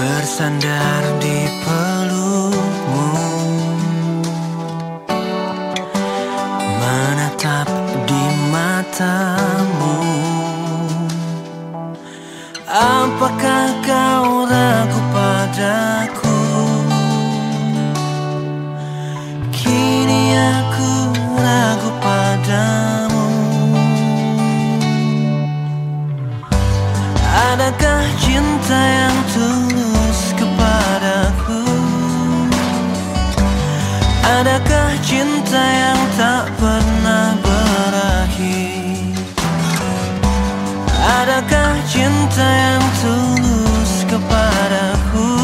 bersandar di pelukmu. Menatap di matamu. Apakah kau ragu padaku? Kini aku ragu padamu. Adakah cinta yang tulus Adakah cinta yang tak pernah berakhir? Adakah cinta yang tulus kepadaku?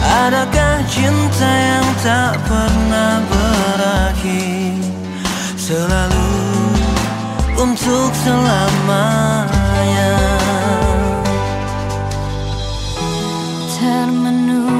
Adakah cinta yang tak pernah berakhir? Selalu untuk selamanya. Termenung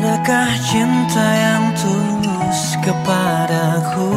Adakah cinta yang tulus kepadaku?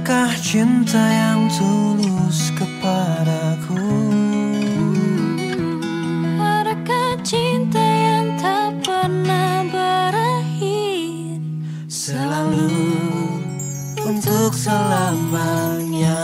Adakah cinta yang tulus kepadaku? Adakah cinta yang tak pernah berakhir? Selalu untuk selamanya.